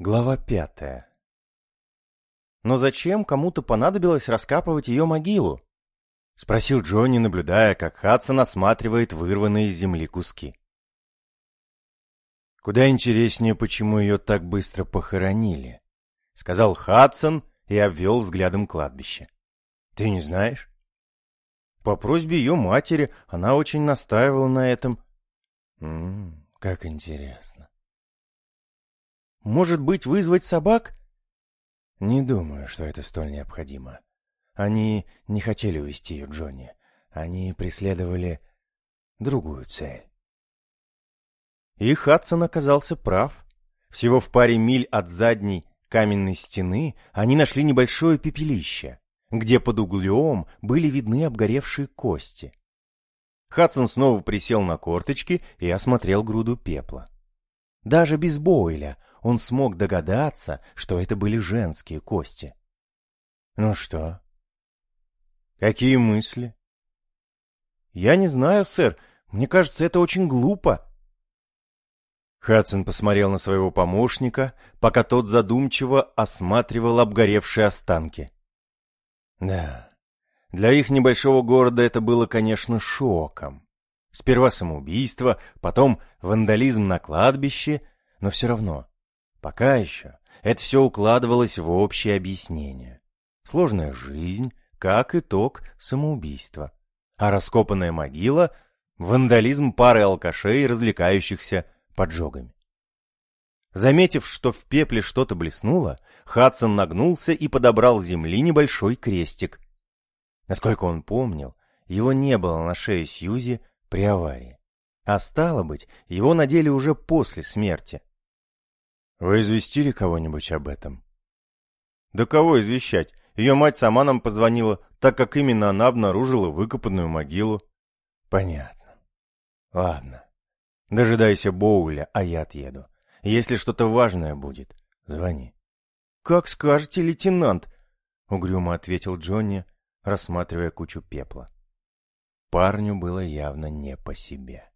Глава пятая. «Но зачем кому-то понадобилось раскапывать ее могилу?» — спросил Джонни, наблюдая, как Хадсон осматривает вырванные из земли куски. «Куда интереснее, почему ее так быстро похоронили», — сказал Хадсон и обвел взглядом кладбище. «Ты не знаешь?» По просьбе ее матери она очень настаивала на этом. «М -м, как интересно. Может быть, вызвать собак? Не думаю, что это столь необходимо. Они не хотели увести ее Джонни. Они преследовали другую цель. И Хадсон оказался прав. Всего в паре миль от задней каменной стены они нашли небольшое пепелище, где под углем были видны обгоревшие кости. Хадсон снова присел на корточки и осмотрел груду пепла. Даже без Бойля он смог догадаться, что это были женские кости. Ну что? Какие мысли? Я не знаю, сэр. Мне кажется, это очень глупо. Хадсон посмотрел на своего помощника, пока тот задумчиво осматривал обгоревшие останки. Да, для их небольшого города это было, конечно, шоком. Сперва самоубийство, потом вандализм на кладбище, но все равно Пока еще это все укладывалось в общее объяснение. Сложная жизнь, как итог самоубийства. А раскопанная могила — вандализм пары алкашей, развлекающихся поджогами. Заметив, что в пепле что-то блеснуло, Хадсон нагнулся и подобрал с земли небольшой крестик. Насколько он помнил, его не было на шее Сьюзи при аварии. А стало быть, его надели уже после смерти. Вы известили кого-нибудь об этом? Да кого извещать? Ее мать сама нам позвонила, так как именно она обнаружила выкопанную могилу. Понятно. Ладно. Дожидайся Боуля, а я отъеду. Если что-то важное будет, звони. Как скажете, лейтенант, угрюмо ответил Джонни, рассматривая кучу пепла. Парню было явно не по себе.